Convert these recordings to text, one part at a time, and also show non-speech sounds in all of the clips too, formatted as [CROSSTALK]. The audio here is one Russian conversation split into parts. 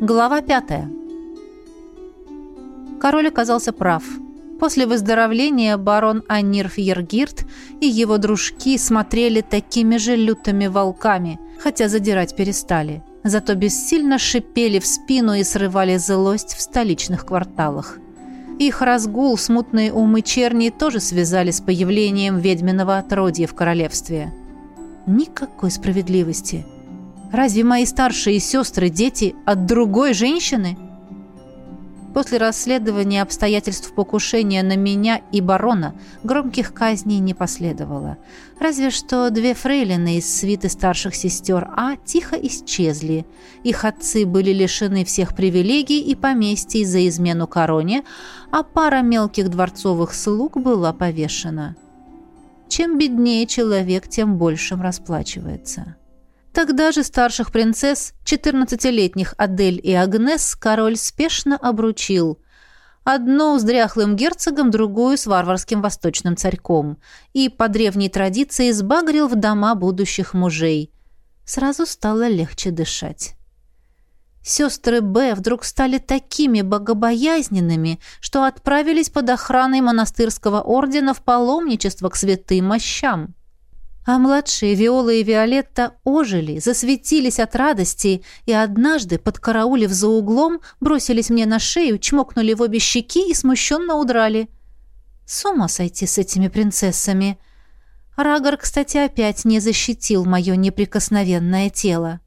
Глава пятая. Король оказался прав. После выздоровления барон Анирф Ергирт и его дружки смотрели такими же лютыми волками, хотя задирать перестали. Зато бессильно шипели в спину и срывали злость в столичных кварталах. Их разгул смутные умы черни тоже связали с появлением ведьминого отродья в королевстве. Никакой справедливости. Разве мои старшие сестры дети от другой женщины? После расследования обстоятельств покушения на меня и барона громких казней не последовало. Разве что две фрейлины из свиты старших сестер А тихо исчезли. Их отцы были лишены всех привилегий и поместий за измену короне, а пара мелких дворцовых слуг была повешена. Чем беднее человек, тем большим расплачивается. Тогда же старших принцесс, 14-летних Адель и Агнес, король спешно обручил. Одну с дряхлым герцогом, другую с варварским восточным царьком. И по древней традиции сбагрил в дома будущих мужей. Сразу стало легче дышать. Сестры Б вдруг стали такими богобоязненными, что отправились под охраной монастырского ордена в паломничество к святым мощам. А младшие Виола и Виолетта ожили, засветились от радости и однажды, подкараулив за углом, бросились мне на шею, чмокнули в обе щеки и смущенно удрали. С ума сойти с этими принцессами. Рагор, кстати, опять не защитил мое неприкосновенное тело.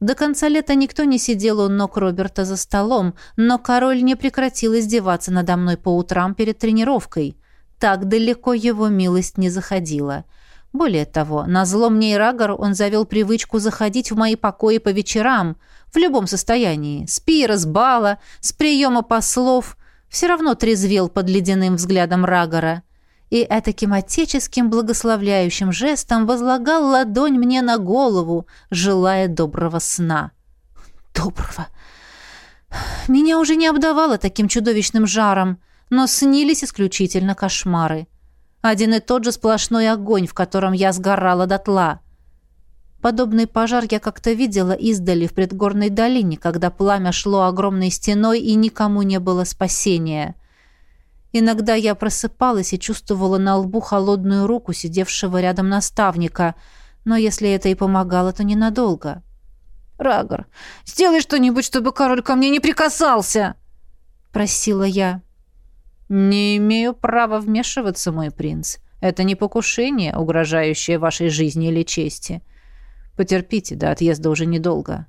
До конца лета никто не сидел у ног Роберта за столом, но король не прекратил издеваться надо мной по утрам перед тренировкой — так далеко его милость не заходила. Более того, на зло мне и Рагору он завел привычку заходить в мои покои по вечерам, в любом состоянии, с пира, с бала, с приема послов, все равно трезвел под ледяным взглядом Рагора и этаким отеческим благословляющим жестом возлагал ладонь мне на голову, желая доброго сна. Доброго. Меня уже не обдавало таким чудовищным жаром но снились исключительно кошмары. Один и тот же сплошной огонь, в котором я сгорала дотла. Подобный пожар я как-то видела издали в предгорной долине, когда пламя шло огромной стеной и никому не было спасения. Иногда я просыпалась и чувствовала на лбу холодную руку сидевшего рядом наставника, но если это и помогало, то ненадолго. «Рагор, сделай что-нибудь, чтобы король ко мне не прикасался!» — просила я. «Не имею права вмешиваться, мой принц. Это не покушение, угрожающее вашей жизни или чести. Потерпите, до отъезда уже недолго».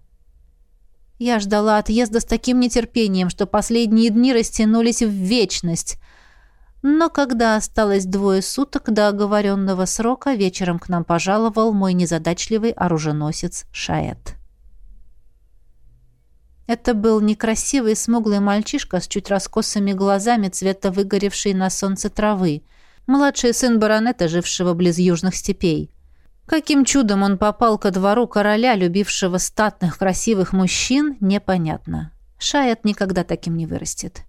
Я ждала отъезда с таким нетерпением, что последние дни растянулись в вечность. Но когда осталось двое суток до оговоренного срока, вечером к нам пожаловал мой незадачливый оруженосец Шаэт. Это был некрасивый смуглый мальчишка с чуть раскосыми глазами цвета выгоревшей на солнце травы, младший сын баронета, жившего близ южных степей. Каким чудом он попал ко двору короля, любившего статных красивых мужчин, непонятно. Шаят никогда таким не вырастет.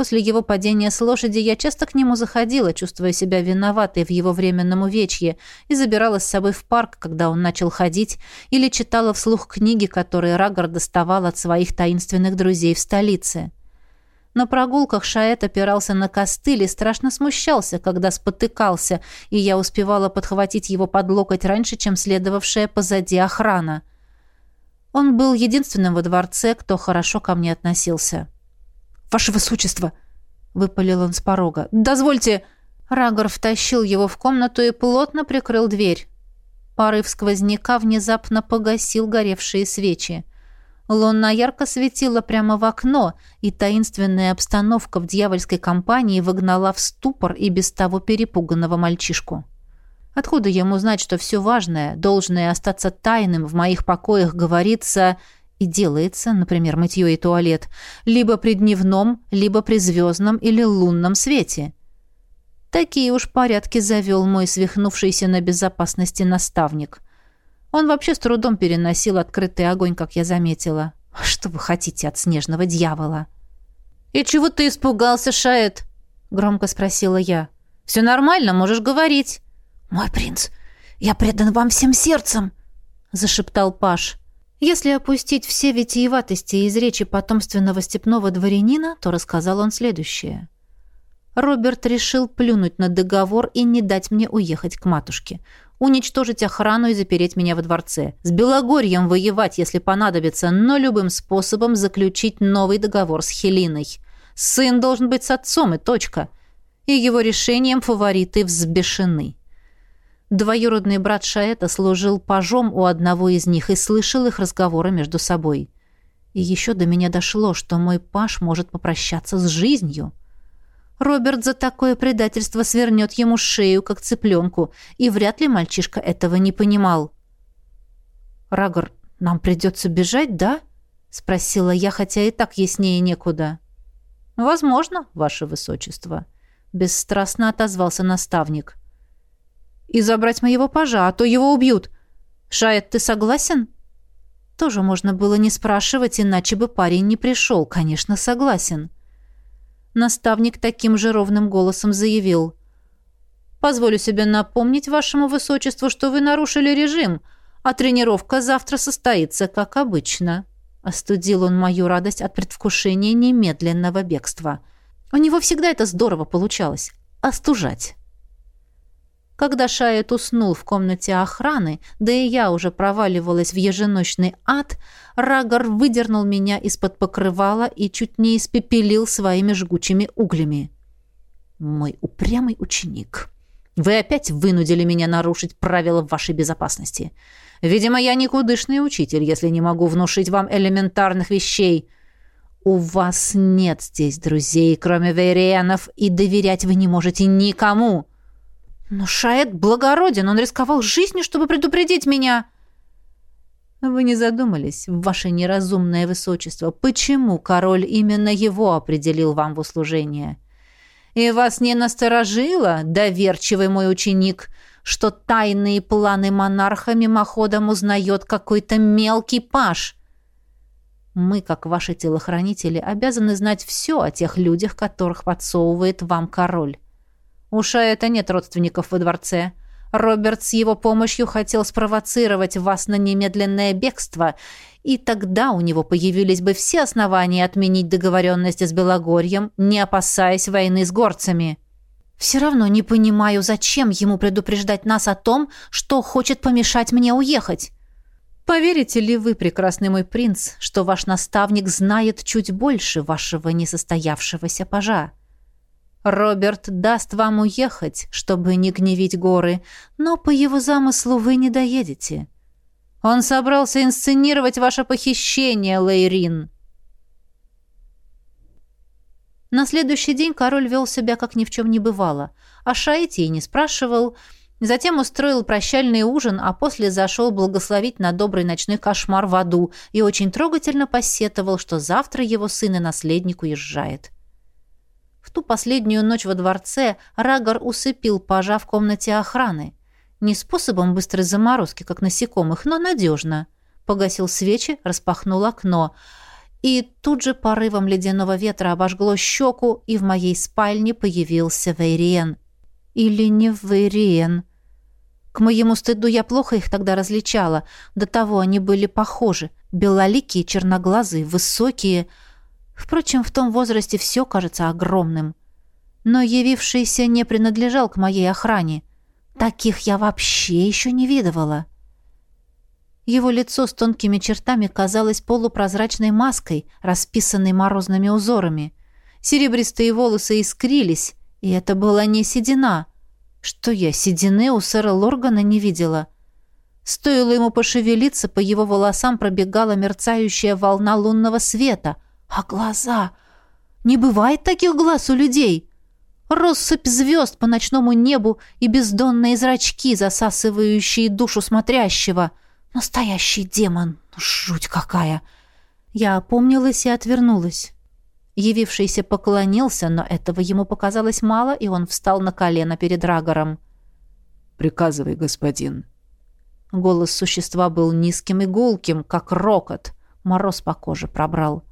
После его падения с лошади я часто к нему заходила, чувствуя себя виноватой в его временном увечье, и забирала с собой в парк, когда он начал ходить, или читала вслух книги, которые Рагор доставал от своих таинственных друзей в столице. На прогулках Шаэт опирался на костыль и страшно смущался, когда спотыкался, и я успевала подхватить его под локоть раньше, чем следовавшая позади охрана. Он был единственным во дворце, кто хорошо ко мне относился. «Ваше высочество!» — выпалил он с порога. «Дозвольте!» Рагор втащил его в комнату и плотно прикрыл дверь. Порыв сквозняка внезапно погасил горевшие свечи. Луна ярко светила прямо в окно, и таинственная обстановка в дьявольской компании выгнала в ступор и без того перепуганного мальчишку. Откуда ему знать, что все важное, должное остаться тайным в моих покоях, говорится и делается, например, мытье и туалет, либо при дневном, либо при звездном или лунном свете. Такие уж порядки завел мой свихнувшийся на безопасности наставник. Он вообще с трудом переносил открытый огонь, как я заметила. Что вы хотите от снежного дьявола? «И чего ты испугался, Шаэт?» — громко спросила я. «Все нормально, можешь говорить». «Мой принц, я предан вам всем сердцем», — зашептал Паш. Если опустить все витиеватости из речи потомственного степного дворянина, то рассказал он следующее. Роберт решил плюнуть на договор и не дать мне уехать к матушке. Уничтожить охрану и запереть меня во дворце. С Белогорьем воевать, если понадобится, но любым способом заключить новый договор с Хелиной. Сын должен быть с отцом и точка. И его решением фавориты взбешены. Двоюродный брат Шаэта служил пажом у одного из них и слышал их разговоры между собой. И еще до меня дошло, что мой паж может попрощаться с жизнью. Роберт за такое предательство свернет ему шею, как цыпленку, и вряд ли мальчишка этого не понимал. «Рагор, нам придется бежать, да?» — спросила я, хотя и так яснее некуда. «Возможно, ваше высочество», — бесстрастно отозвался наставник и забрать моего пажа, а то его убьют. Шает, ты согласен?» Тоже можно было не спрашивать, иначе бы парень не пришел. Конечно, согласен. Наставник таким же ровным голосом заявил. «Позволю себе напомнить вашему высочеству, что вы нарушили режим, а тренировка завтра состоится, как обычно». Остудил он мою радость от предвкушения немедленного бегства. У него всегда это здорово получалось — остужать. Когда Шает уснул в комнате охраны, да и я уже проваливалась в еженочный ад, Рагор выдернул меня из-под покрывала и чуть не испепелил своими жгучими углями. «Мой упрямый ученик, вы опять вынудили меня нарушить правила вашей безопасности. Видимо, я никудышный учитель, если не могу внушить вам элементарных вещей». «У вас нет здесь друзей, кроме вейрианов, и доверять вы не можете никому!» Но Шаэт благороден, он рисковал жизнью, чтобы предупредить меня. Вы не задумались, ваше неразумное высочество, почему король именно его определил вам в услужение? И вас не насторожило, доверчивый мой ученик, что тайные планы монарха мимоходом узнает какой-то мелкий паш? Мы, как ваши телохранители, обязаны знать все о тех людях, которых подсовывает вам король. У Шаэта нет родственников во дворце. Роберт с его помощью хотел спровоцировать вас на немедленное бегство, и тогда у него появились бы все основания отменить договоренность с Белогорьем, не опасаясь войны с горцами. Все равно не понимаю, зачем ему предупреждать нас о том, что хочет помешать мне уехать. Поверите ли вы, прекрасный мой принц, что ваш наставник знает чуть больше вашего несостоявшегося пажа? Роберт даст вам уехать, чтобы не гневить горы, но по его замыслу вы не доедете. Он собрался инсценировать ваше похищение, Лейрин. На следующий день король вел себя, как ни в чем не бывало. О Шаите и не спрашивал. Затем устроил прощальный ужин, а после зашел благословить на добрый ночной кошмар в аду и очень трогательно посетовал, что завтра его сын и наследник уезжает. — в ту последнюю ночь во дворце Рагор усыпил пажа в комнате охраны. Не способом быстрой заморозки, как насекомых, но надежно. Погасил свечи, распахнул окно. И тут же порывом ледяного ветра обожгло щеку, и в моей спальне появился Вейриен. Или не Вейриен. К моему стыду я плохо их тогда различала. До того они были похожи. Белоликие, черноглазые, высокие — Впрочем, в том возрасте все кажется огромным. Но явившийся не принадлежал к моей охране. Таких я вообще еще не видывала. Его лицо с тонкими чертами казалось полупрозрачной маской, расписанной морозными узорами. Серебристые волосы искрились, и это была не седина. Что я, седины у сэра Лоргана не видела. Стоило ему пошевелиться, по его волосам пробегала мерцающая волна лунного света — а глаза? Не бывает таких глаз у людей. Россыпь звезд по ночному небу и бездонные зрачки, засасывающие душу смотрящего. Настоящий демон. Жуть какая. Я опомнилась и отвернулась. Явившийся поклонился, но этого ему показалось мало, и он встал на колено перед Рагором. «Приказывай, господин». Голос существа был низким и гулким, как рокот. Мороз по коже пробрал.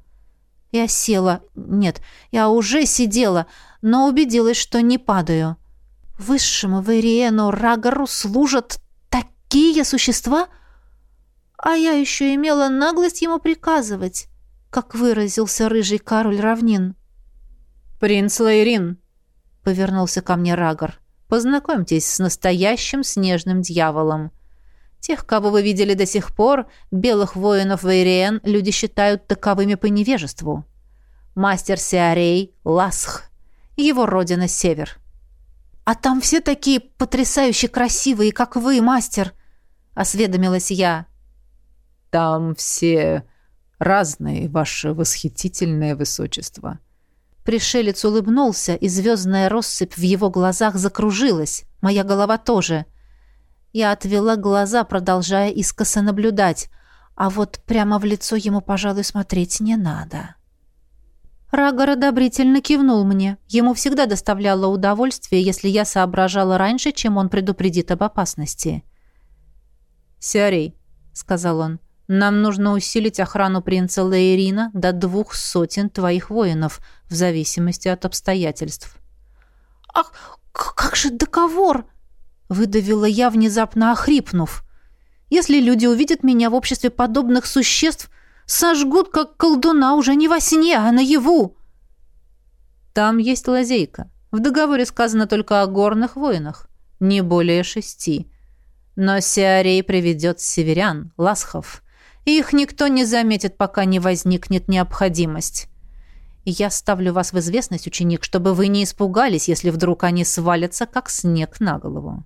Я села. Нет, я уже сидела, но убедилась, что не падаю. Высшему Вериену Рагару служат такие существа? А я еще имела наглость ему приказывать, как выразился рыжий король равнин. «Принц Лайрин», — повернулся ко мне Рагор, — «познакомьтесь с настоящим снежным дьяволом. Тех, кого вы видели до сих пор, белых воинов Вейриен, люди считают таковыми по невежеству. Мастер Сиарей — Ласх, его родина — Север». «А там все такие потрясающе красивые, как вы, мастер!» — осведомилась я. «Там все разные, ваше восхитительное высочество». Пришелец улыбнулся, и звездная россыпь в его глазах закружилась. Моя голова тоже. Я отвела глаза, продолжая искоса наблюдать. А вот прямо в лицо ему, пожалуй, смотреть не надо. Рагор одобрительно кивнул мне. Ему всегда доставляло удовольствие, если я соображала раньше, чем он предупредит об опасности. «Сиарей», — сказал он, — нам нужно усилить охрану принца Лейрина до двух сотен твоих воинов, в зависимости от обстоятельств». «Ах, как же договор!» — выдавила я, внезапно охрипнув. «Если люди увидят меня в обществе подобных существ, сожгут, как колдуна, уже не во сне, а наяву!» «Там есть лазейка. В договоре сказано только о горных воинах. Не более шести. Но Сиарей приведет северян, ласхов» их никто не заметит, пока не возникнет необходимость. я ставлю вас в известность, ученик, чтобы вы не испугались, если вдруг они свалятся, как снег на голову.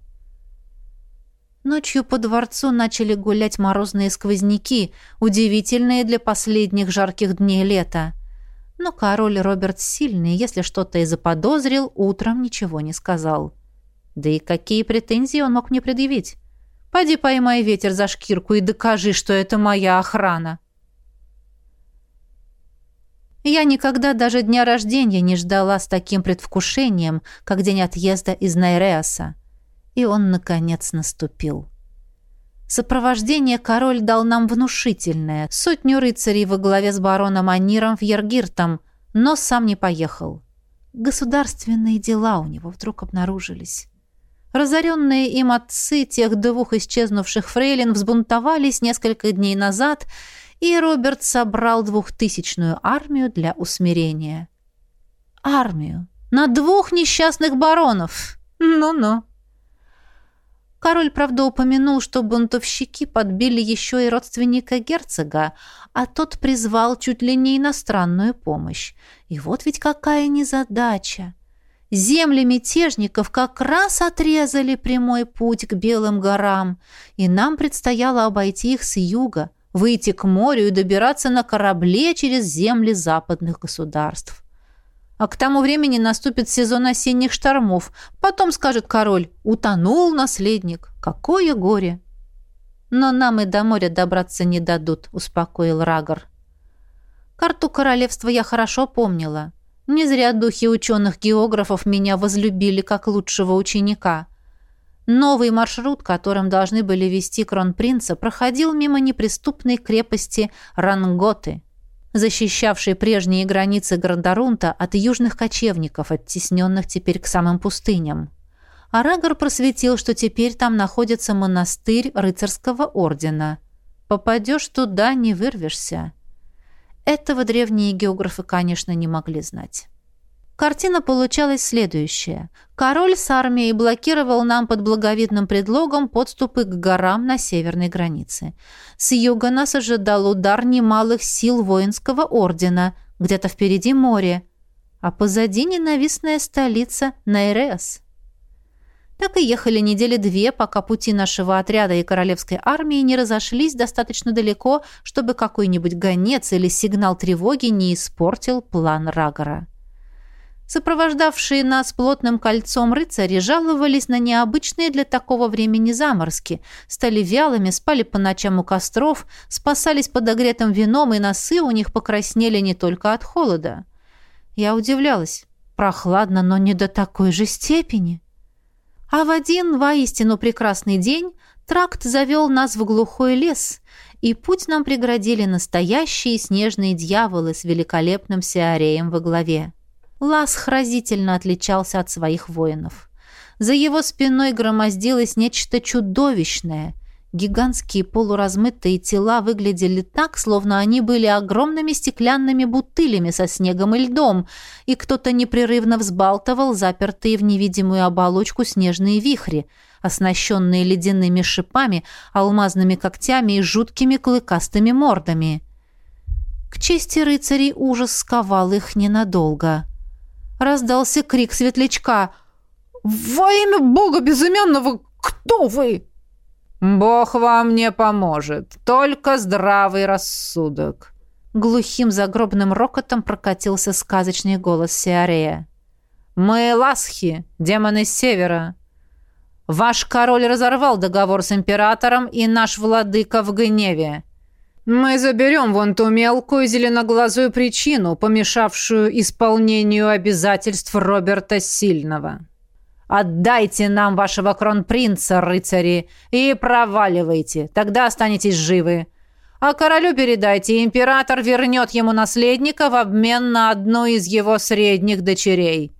Ночью по дворцу начали гулять морозные сквозняки, удивительные для последних жарких дней лета. Но король Роберт сильный, если что-то и заподозрил, утром ничего не сказал. Да и какие претензии он мог мне предъявить? Пойди поймай ветер за шкирку и докажи, что это моя охрана. Я никогда даже дня рождения не ждала с таким предвкушением, как день отъезда из Найреаса. И он, наконец, наступил. Сопровождение король дал нам внушительное, сотню рыцарей во главе с бароном Аниром в Ергиртом, но сам не поехал. Государственные дела у него вдруг обнаружились. Разоренные им отцы тех двух исчезнувших фрейлин взбунтовались несколько дней назад, и Роберт собрал двухтысячную армию для усмирения. Армию на двух несчастных баронов. Ну-ну. Король, правда, упомянул, что бунтовщики подбили еще и родственника герцога, а тот призвал чуть ли не иностранную помощь. И вот ведь какая незадача! Земли мятежников как раз отрезали прямой путь к Белым горам, и нам предстояло обойти их с юга, выйти к морю и добираться на корабле через земли западных государств. А к тому времени наступит сезон осенних штормов. Потом скажет король, утонул наследник. Какое горе! Но нам и до моря добраться не дадут, успокоил Рагор. Карту королевства я хорошо помнила. Не зря духи ученых-географов меня возлюбили как лучшего ученика. Новый маршрут, которым должны были вести кронпринца, проходил мимо неприступной крепости Ранготы, защищавшей прежние границы Грандарунта от южных кочевников, оттесненных теперь к самым пустыням. Арагор просветил, что теперь там находится монастырь рыцарского ордена. Попадешь туда, не вырвешься. Этого древние географы, конечно, не могли знать. Картина получалась следующая. Король с армией блокировал нам под благовидным предлогом подступы к горам на северной границе. С юга нас ожидал удар немалых сил воинского ордена, где-то впереди море, а позади ненавистная столица Найреас. Так и ехали недели две, пока пути нашего отряда и королевской армии не разошлись достаточно далеко, чтобы какой-нибудь гонец или сигнал тревоги не испортил план Рагора. Сопровождавшие нас плотным кольцом рыцари жаловались на необычные для такого времени заморски, стали вялыми, спали по ночам у костров, спасались подогретым вином, и носы у них покраснели не только от холода. Я удивлялась. Прохладно, но не до такой же степени. А в один воистину прекрасный день тракт завел нас в глухой лес, и путь нам преградили настоящие снежные дьяволы с великолепным сиареем во главе. Лас разительно отличался от своих воинов. За его спиной громоздилось нечто чудовищное, Гигантские полуразмытые тела выглядели так, словно они были огромными стеклянными бутылями со снегом и льдом, и кто-то непрерывно взбалтывал запертые в невидимую оболочку снежные вихри, оснащенные ледяными шипами, алмазными когтями и жуткими клыкастыми мордами. К чести рыцарей ужас сковал их ненадолго. Раздался крик светлячка. «Во имя Бога безыменного, кто вы?» «Бог вам не поможет, только здравый рассудок». Глухим загробным рокотом прокатился сказочный голос Сиарея. «Мы ласхи, демоны севера. Ваш король разорвал договор с императором, и наш владыка в гневе. Мы заберем вон ту мелкую зеленоглазую причину, помешавшую исполнению обязательств Роберта Сильного». Отдайте нам вашего кронпринца, рыцари, и проваливайте, тогда останетесь живы. А королю передайте, император вернет ему наследника в обмен на одну из его средних дочерей».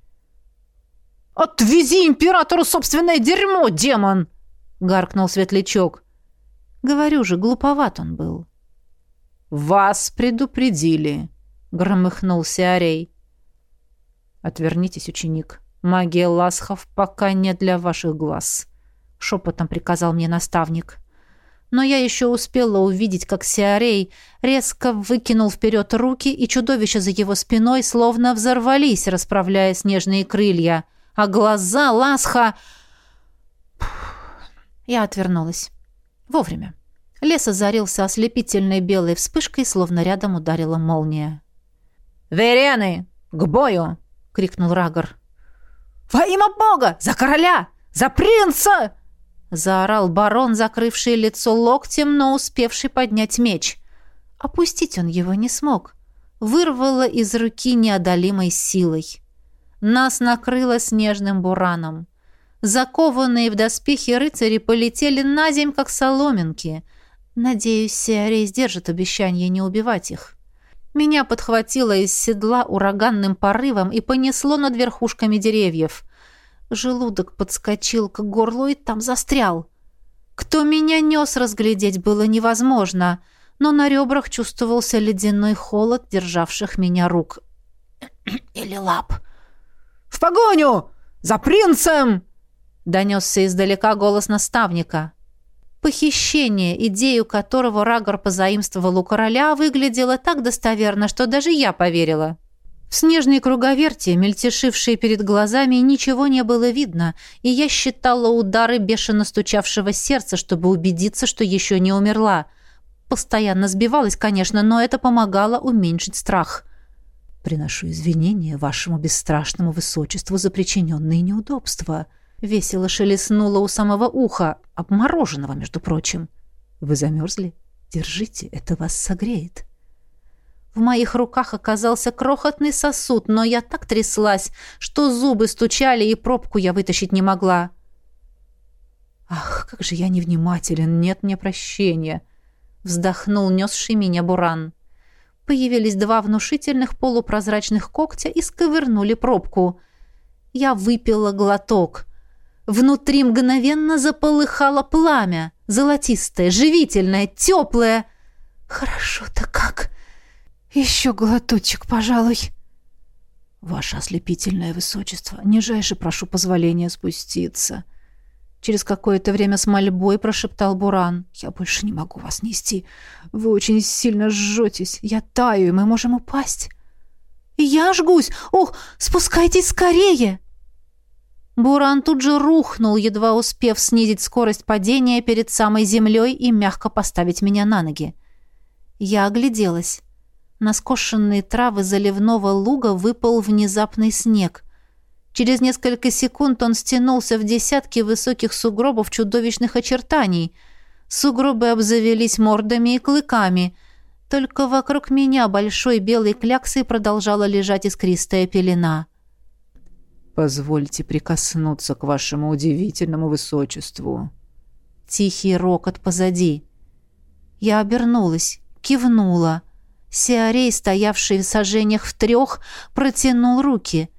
«Отвези императору собственное дерьмо, демон!» — гаркнул светлячок. Говорю же, глуповат он был. «Вас предупредили», — громыхнулся Арей. «Отвернитесь, ученик», «Магия ласхов пока не для ваших глаз», — шепотом приказал мне наставник. Но я еще успела увидеть, как Сиарей резко выкинул вперед руки, и чудовища за его спиной словно взорвались, расправляя снежные крылья. А глаза ласха... Я отвернулась. Вовремя. Лес озарился ослепительной белой вспышкой, словно рядом ударила молния. «Верены! К бою!» — крикнул Рагор. «Во имя Бога! За короля! За принца!» Заорал барон, закрывший лицо локтем, но успевший поднять меч. Опустить он его не смог. Вырвало из руки неодолимой силой. Нас накрыло снежным бураном. Закованные в доспехи рыцари полетели на земь, как соломинки. Надеюсь, Сиарей сдержит обещание не убивать их. Меня подхватило из седла ураганным порывом и понесло над верхушками деревьев. Желудок подскочил к горлу и там застрял. Кто меня нес, разглядеть было невозможно, но на ребрах чувствовался ледяной холод, державших меня рук. [COUGHS] Или лап. «В погоню! За принцем!» — донесся издалека голос наставника. Похищение, идею которого Рагор позаимствовал у короля, выглядело так достоверно, что даже я поверила. В снежной круговерте, мельтешившей перед глазами, ничего не было видно, и я считала удары бешено стучавшего сердца, чтобы убедиться, что еще не умерла. Постоянно сбивалась, конечно, но это помогало уменьшить страх. «Приношу извинения вашему бесстрашному высочеству за причиненные неудобства», Весело шелестнуло у самого уха, обмороженного, между прочим. «Вы замерзли? Держите, это вас согреет». В моих руках оказался крохотный сосуд, но я так тряслась, что зубы стучали, и пробку я вытащить не могла. «Ах, как же я невнимателен, нет мне прощения!» Вздохнул несший меня буран. Появились два внушительных полупрозрачных когтя и сковырнули пробку. Я выпила глоток — Внутри мгновенно заполыхало пламя, золотистое, живительное, теплое. Хорошо-то как. Еще глоточек, пожалуй. Ваше ослепительное высочество, нижайше прошу позволения спуститься. Через какое-то время с мольбой прошептал Буран. Я больше не могу вас нести. Вы очень сильно жжетесь. Я таю, и мы можем упасть. Я жгусь. Ох, спускайтесь скорее. Буран тут же рухнул, едва успев снизить скорость падения перед самой землей и мягко поставить меня на ноги. Я огляделась. На скошенные травы заливного луга выпал внезапный снег. Через несколько секунд он стянулся в десятки высоких сугробов чудовищных очертаний. Сугробы обзавелись мордами и клыками. Только вокруг меня большой белой кляксой продолжала лежать искристая пелена. — «Позвольте прикоснуться к вашему удивительному высочеству». Тихий рокот позади. Я обернулась, кивнула. Сиарей, стоявший в сожжениях в трех, протянул руки.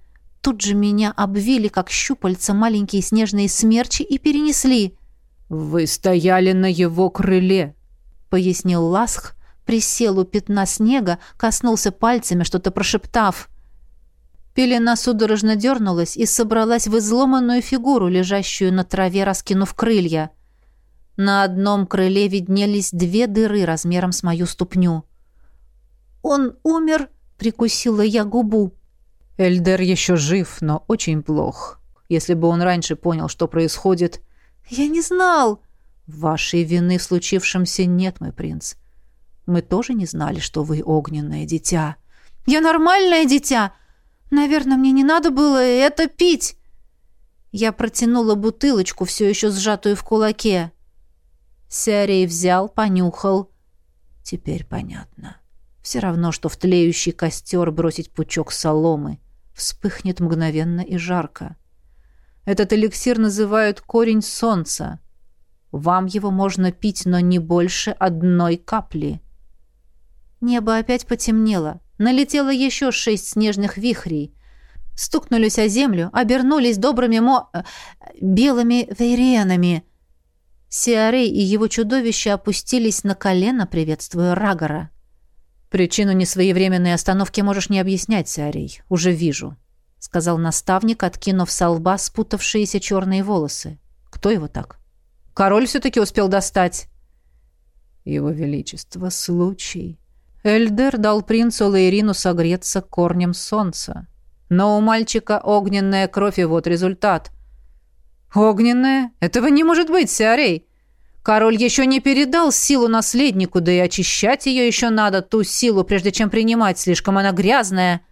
Тут же меня обвили, как щупальца, маленькие снежные смерчи и перенесли. «Вы стояли на его крыле», — пояснил Ласх, присел у пятна снега, коснулся пальцами, что-то прошептав. Пелена судорожно дернулась и собралась в изломанную фигуру, лежащую на траве, раскинув крылья. На одном крыле виднелись две дыры размером с мою ступню. «Он умер?» — прикусила я губу. «Эльдер еще жив, но очень плох. Если бы он раньше понял, что происходит...» «Я не знал!» «Вашей вины в случившемся нет, мой принц. Мы тоже не знали, что вы огненное дитя». «Я нормальное дитя! Наверное, мне не надо было это пить!» Я протянула бутылочку, все еще сжатую в кулаке. Сярей взял, понюхал. Теперь понятно. Все равно, что в тлеющий костер бросить пучок соломы. Вспыхнет мгновенно и жарко. Этот эликсир называют корень солнца. Вам его можно пить, но не больше одной капли. Небо опять потемнело. Налетело еще шесть снежных вихрей. Стукнулись о землю, обернулись добрыми мо... Э, белыми вейриенами. Сиарей и его чудовище опустились на колено, приветствуя Рагора. «Причину несвоевременной остановки можешь не объяснять, Сиарей. Уже вижу», — сказал наставник, откинув со лба спутавшиеся черные волосы. «Кто его так?» «Король все-таки успел достать». «Его Величество, случай», Эльдер дал принцу Лаирину согреться корнем солнца. Но у мальчика огненная кровь, и вот результат. «Огненная? Этого не может быть, Сиарей!» Король еще не передал силу наследнику, да и очищать ее еще надо, ту силу, прежде чем принимать, слишком она грязная.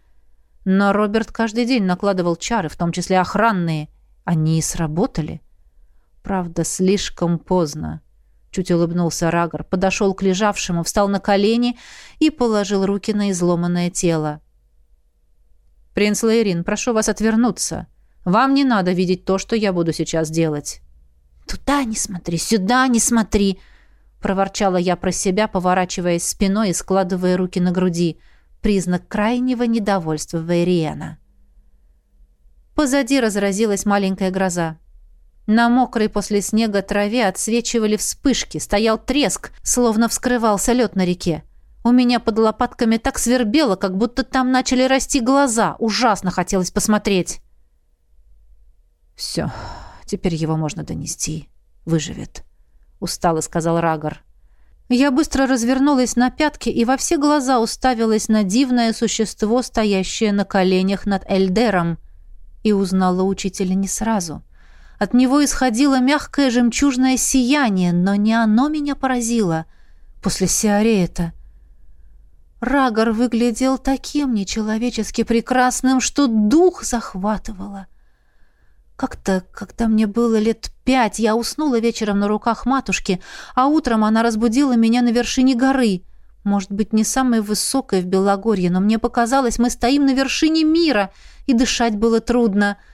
Но Роберт каждый день накладывал чары, в том числе охранные. Они и сработали. Правда, слишком поздно. Чуть улыбнулся Рагор, подошел к лежавшему, встал на колени и положил руки на изломанное тело. «Принц Лейрин, прошу вас отвернуться. Вам не надо видеть то, что я буду сейчас делать». «Туда не смотри, сюда не смотри!» проворчала я про себя, поворачиваясь спиной и складывая руки на груди. Признак крайнего недовольства Вейриена. Позади разразилась маленькая гроза. На мокрой после снега траве отсвечивали вспышки, стоял треск, словно вскрывался лед на реке. У меня под лопатками так свербело, как будто там начали расти глаза. Ужасно хотелось посмотреть. «Все, теперь его можно донести. Выживет», — устало сказал Рагор. Я быстро развернулась на пятки и во все глаза уставилась на дивное существо, стоящее на коленях над Эльдером, и узнала учителя не сразу — от него исходило мягкое жемчужное сияние, но не оно меня поразило. После Сиарея-то... Рагор выглядел таким нечеловечески прекрасным, что дух захватывало. Как-то, когда мне было лет пять, я уснула вечером на руках матушки, а утром она разбудила меня на вершине горы. Может быть, не самой высокой в Белогорье, но мне показалось, мы стоим на вершине мира, и дышать было трудно —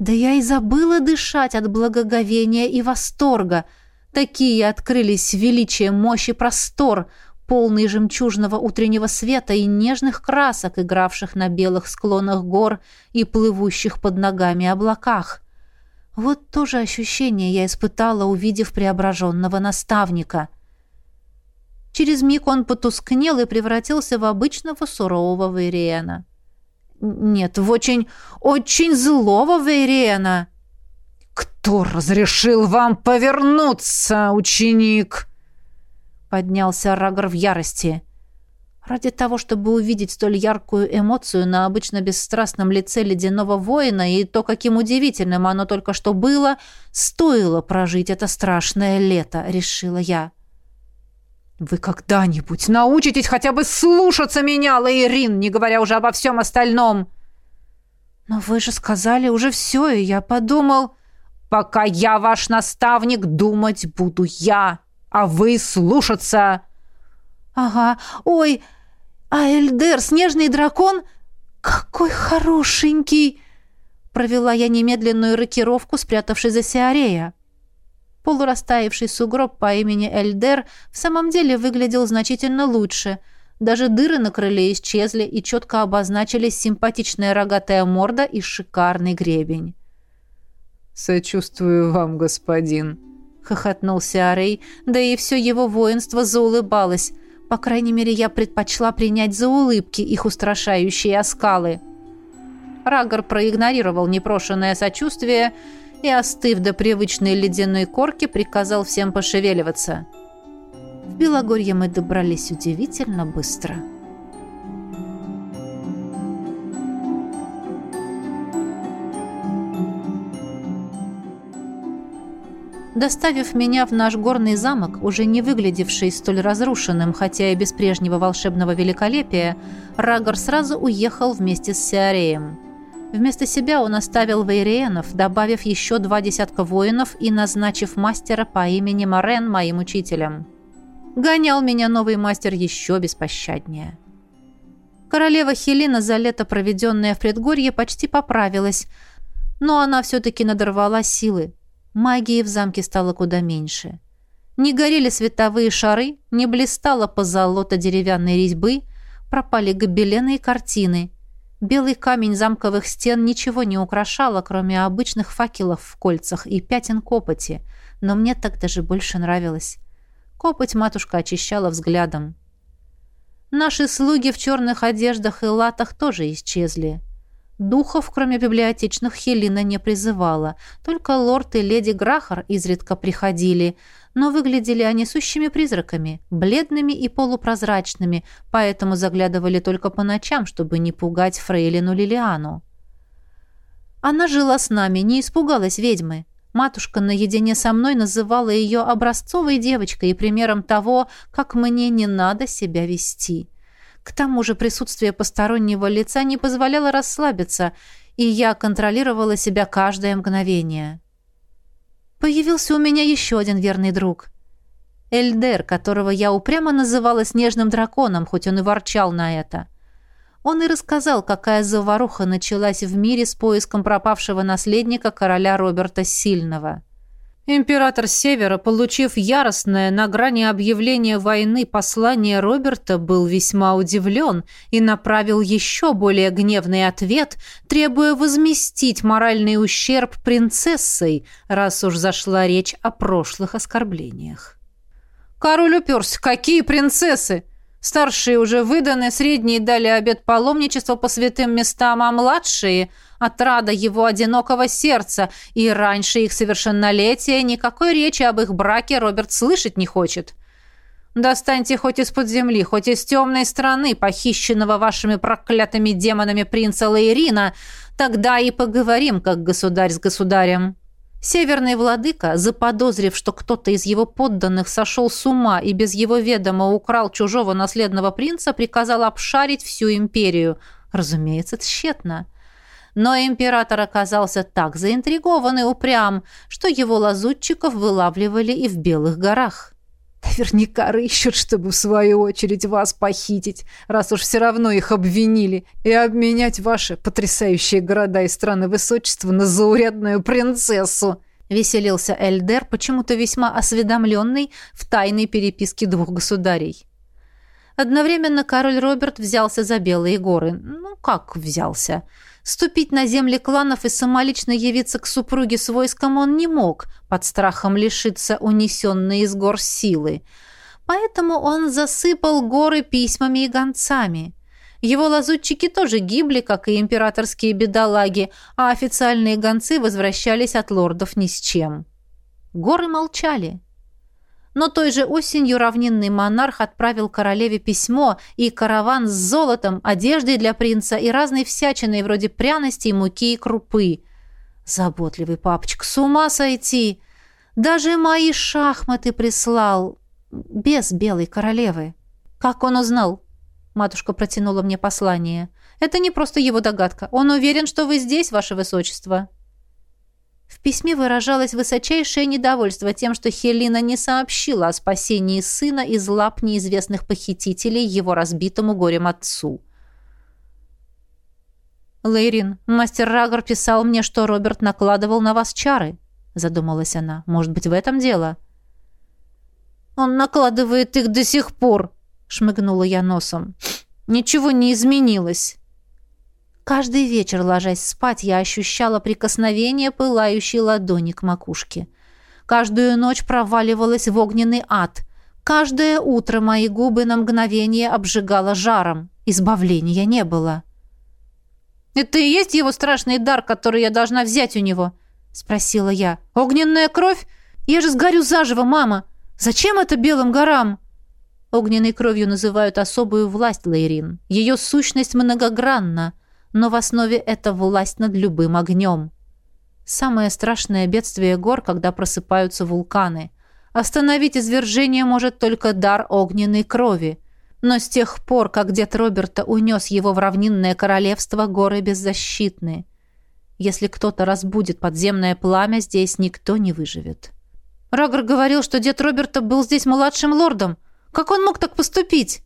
да я и забыла дышать от благоговения и восторга. Такие открылись величие, мощь и простор, полный жемчужного утреннего света и нежных красок, игравших на белых склонах гор и плывущих под ногами облаках. Вот то же ощущение я испытала, увидев преображенного наставника. Через миг он потускнел и превратился в обычного сурового Вейриена. Нет, в очень, очень злого Вейрена. «Кто разрешил вам повернуться, ученик?» Поднялся Рагор в ярости. Ради того, чтобы увидеть столь яркую эмоцию на обычно бесстрастном лице ледяного воина и то, каким удивительным оно только что было, стоило прожить это страшное лето, решила я. «Вы когда-нибудь научитесь хотя бы слушаться меня, Лаирин, не говоря уже обо всем остальном!» «Но вы же сказали уже все, и я подумал...» «Пока я ваш наставник, думать буду я, а вы слушаться!» «Ага, ой, а Эльдер, снежный дракон, какой хорошенький!» Провела я немедленную рокировку, спрятавшись за Сиарея. Полурастаявший сугроб по имени Эльдер в самом деле выглядел значительно лучше. Даже дыры на крыле исчезли и четко обозначились симпатичная рогатая морда и шикарный гребень. «Сочувствую вам, господин», — хохотнул Сиарей, да и все его воинство заулыбалось. По крайней мере, я предпочла принять за улыбки их устрашающие оскалы. Рагор проигнорировал непрошенное сочувствие и, остыв до привычной ледяной корки, приказал всем пошевеливаться. В Белогорье мы добрались удивительно быстро. Доставив меня в наш горный замок, уже не выглядевший столь разрушенным, хотя и без прежнего волшебного великолепия, Рагор сразу уехал вместе с Сиареем. Вместо себя он оставил вейриенов, добавив еще два десятка воинов и назначив мастера по имени Морен моим учителем. Гонял меня новый мастер еще беспощаднее. Королева Хелина за лето, проведенное в предгорье, почти поправилась, но она все-таки надорвала силы. Магии в замке стало куда меньше. Не горели световые шары, не блистала позолота деревянной резьбы, пропали гобелены и картины. Белый камень замковых стен ничего не украшало, кроме обычных факелов в кольцах и пятен копоти, но мне так даже больше нравилось. Копоть матушка очищала взглядом. Наши слуги в черных одеждах и латах тоже исчезли. Духов, кроме библиотечных, Хелина не призывала. Только лорд и леди Грахар изредка приходили, но выглядели они сущими призраками, бледными и полупрозрачными, поэтому заглядывали только по ночам, чтобы не пугать фрейлину Лилиану. Она жила с нами, не испугалась ведьмы. Матушка наедине со мной называла ее образцовой девочкой и примером того, как мне не надо себя вести. К тому же присутствие постороннего лица не позволяло расслабиться, и я контролировала себя каждое мгновение. Появился у меня еще один верный друг. Эльдер, которого я упрямо называла снежным драконом, хоть он и ворчал на это. Он и рассказал, какая заваруха началась в мире с поиском пропавшего наследника короля Роберта Сильного. Император Севера, получив яростное на грани объявления войны послание Роберта, был весьма удивлен и направил еще более гневный ответ, требуя возместить моральный ущерб принцессой, раз уж зашла речь о прошлых оскорблениях. Король уперся. «Какие принцессы? Старшие уже выданы, средние дали обед паломничества по святым местам, а младшие — отрада его одинокого сердца, и раньше их совершеннолетия никакой речи об их браке Роберт слышать не хочет. Достаньте хоть из-под земли, хоть из темной страны, похищенного вашими проклятыми демонами принца Лейрина, тогда и поговорим, как государь с государем». Северный владыка, заподозрив, что кто-то из его подданных сошел с ума и без его ведома украл чужого наследного принца, приказал обшарить всю империю. Разумеется, тщетно. Но император оказался так заинтригован и упрям, что его лазутчиков вылавливали и в Белых горах. Наверняка рыщут, чтобы в свою очередь вас похитить, раз уж все равно их обвинили, и обменять ваши потрясающие города и страны высочества на заурядную принцессу. Веселился Эльдер, почему-то весьма осведомленный в тайной переписке двух государей. Одновременно король Роберт взялся за Белые горы. Ну, как взялся? Ступить на земли кланов и самолично явиться к супруге с войском он не мог, под страхом лишиться унесенной из гор силы. Поэтому он засыпал горы письмами и гонцами. Его лазутчики тоже гибли, как и императорские бедолаги, а официальные гонцы возвращались от лордов ни с чем. Горы молчали. Но той же осенью равнинный монарх отправил королеве письмо и караван с золотом, одеждой для принца и разной всячиной вроде пряностей, муки и крупы. Заботливый папочка, с ума сойти! Даже мои шахматы прислал без белой королевы. Как он узнал? Матушка протянула мне послание. Это не просто его догадка. Он уверен, что вы здесь, ваше высочество. В письме выражалось высочайшее недовольство тем, что Хелина не сообщила о спасении сына из лап неизвестных похитителей его разбитому горем отцу. «Лейрин, мастер Рагор писал мне, что Роберт накладывал на вас чары», — задумалась она. «Может быть, в этом дело?» «Он накладывает их до сих пор», — шмыгнула я носом. «Ничего не изменилось». Каждый вечер, ложась спать, я ощущала прикосновение пылающей ладони к макушке. Каждую ночь проваливалась в огненный ад. Каждое утро мои губы на мгновение обжигало жаром. Избавления не было. «Это и есть его страшный дар, который я должна взять у него?» — спросила я. «Огненная кровь? Я же сгорю заживо, мама! Зачем это белым горам?» Огненной кровью называют особую власть Лейрин. Ее сущность многогранна, но в основе это власть над любым огнем. Самое страшное бедствие гор, когда просыпаются вулканы. Остановить извержение может только дар огненной крови. Но с тех пор, как дед Роберта унес его в равнинное королевство, горы беззащитны. Если кто-то разбудит подземное пламя, здесь никто не выживет. Рагор говорил, что дед Роберта был здесь младшим лордом. Как он мог так поступить?»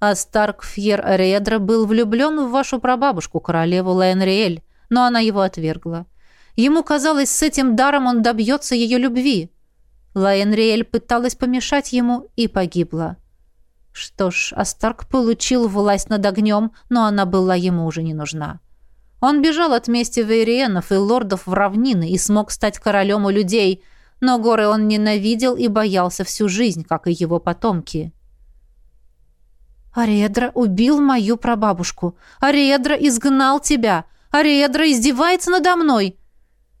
Астарк Фьер Редра был влюблен в вашу прабабушку, королеву Лаэнриэль, но она его отвергла. Ему казалось, с этим даром он добьется ее любви. Лаэнриэль пыталась помешать ему и погибла. Что ж, Астарк получил власть над огнем, но она была ему уже не нужна. Он бежал от мести вейриенов и лордов в равнины и смог стать королем у людей – но горы он ненавидел и боялся всю жизнь, как и его потомки. «Ариэдра убил мою прабабушку. Ариэдра изгнал тебя. Ариэдра издевается надо мной.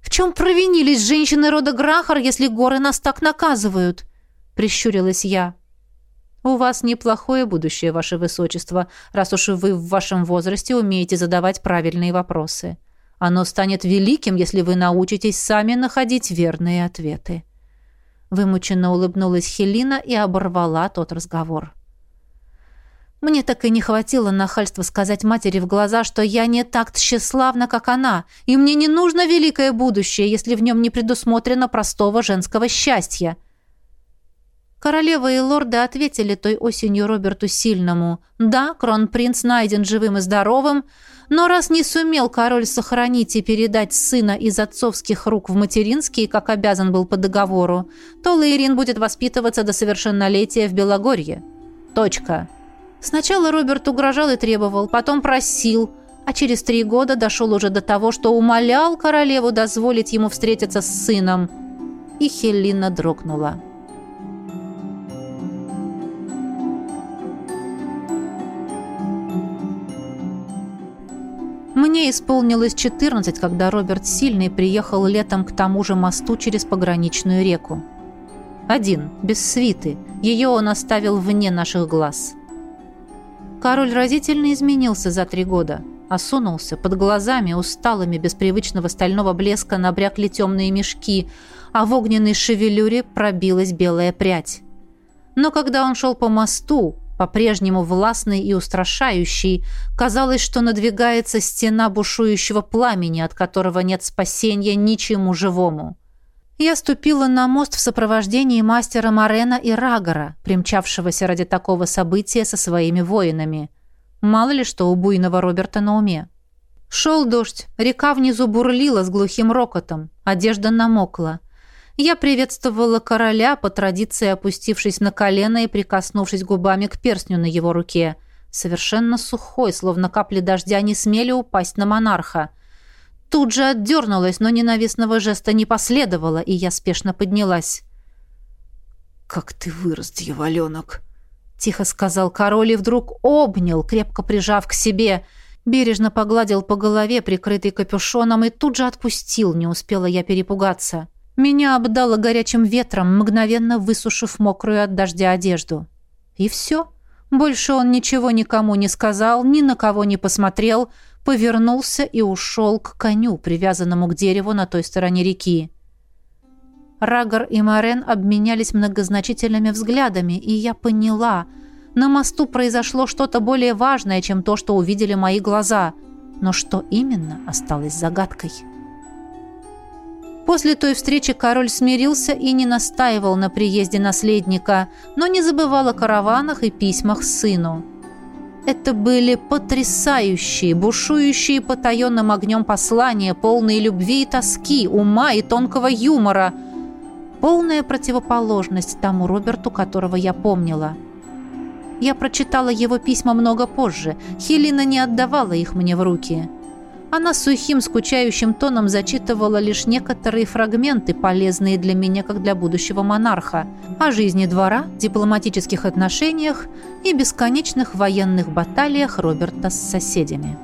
В чем провинились женщины рода Грахар, если горы нас так наказывают?» — прищурилась я. «У вас неплохое будущее, ваше высочество, раз уж вы в вашем возрасте умеете задавать правильные вопросы. Оно станет великим, если вы научитесь сами находить верные ответы». Вымученно улыбнулась Хелина и оборвала тот разговор. Мне так и не хватило нахальства сказать матери в глаза, что я не так тщеславна, как она, и мне не нужно великое будущее, если в нем не предусмотрено простого женского счастья. Королева и лорды ответили той осенью Роберту Сильному. Да, кронпринц найден живым и здоровым, но раз не сумел король сохранить и передать сына из отцовских рук в материнские, как обязан был по договору, то Лейрин будет воспитываться до совершеннолетия в Белогорье. Точка. Сначала Роберт угрожал и требовал, потом просил, а через три года дошел уже до того, что умолял королеву дозволить ему встретиться с сыном. И Хелина дрогнула. Мне исполнилось 14, когда Роберт Сильный приехал летом к тому же мосту через пограничную реку. Один, без свиты. Ее он оставил вне наших глаз. Король разительно изменился за три года. Осунулся, под глазами, усталыми, без привычного стального блеска набрякли темные мешки, а в огненной шевелюре пробилась белая прядь. Но когда он шел по мосту, по-прежнему властный и устрашающий, казалось, что надвигается стена бушующего пламени, от которого нет спасения ничему живому. Я ступила на мост в сопровождении мастера Марена и Рагора, примчавшегося ради такого события со своими воинами. Мало ли что у буйного Роберта на уме. Шел дождь, река внизу бурлила с глухим рокотом, одежда намокла. Я приветствовала короля, по традиции опустившись на колено и прикоснувшись губами к перстню на его руке. Совершенно сухой, словно капли дождя, не смели упасть на монарха. Тут же отдернулась, но ненавистного жеста не последовало, и я спешно поднялась. «Как ты вырос, дьяволенок!» — тихо сказал король и вдруг обнял, крепко прижав к себе — Бережно погладил по голове, прикрытый капюшоном, и тут же отпустил, не успела я перепугаться. Меня обдало горячим ветром, мгновенно высушив мокрую от дождя одежду. И все. Больше он ничего никому не сказал, ни на кого не посмотрел, повернулся и ушел к коню, привязанному к дереву на той стороне реки. Рагор и Марен обменялись многозначительными взглядами, и я поняла, на мосту произошло что-то более важное, чем то, что увидели мои глаза. Но что именно, осталось загадкой. После той встречи король смирился и не настаивал на приезде наследника, но не забывал о караванах и письмах сыну. Это были потрясающие, бушующие потаенным огнем послания, полные любви и тоски, ума и тонкого юмора. Полная противоположность тому Роберту, которого я помнила. Я прочитала его письма много позже. Хелина не отдавала их мне в руки. Она сухим, скучающим тоном зачитывала лишь некоторые фрагменты, полезные для меня, как для будущего монарха, о жизни двора, дипломатических отношениях и бесконечных военных баталиях Роберта с соседями.